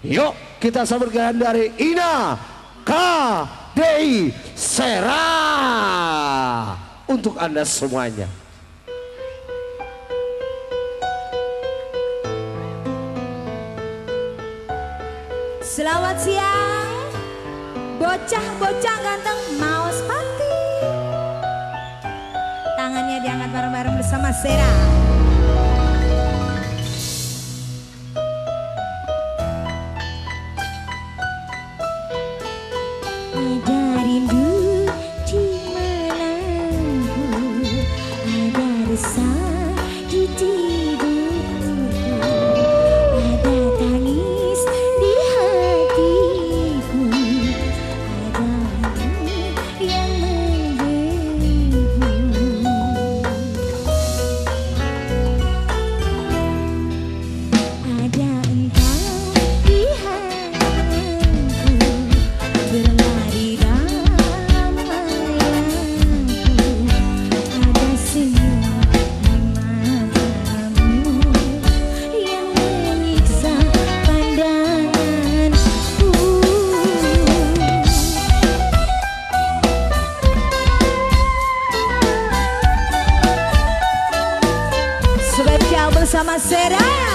Yuk kita sabarkan dari Ina KDI Sera untuk Anda semuanya. Selamat siang. Bocah-bocah ganteng mau sepati. Tangannya diangkat bareng-bareng bersama Sera chama Sereia.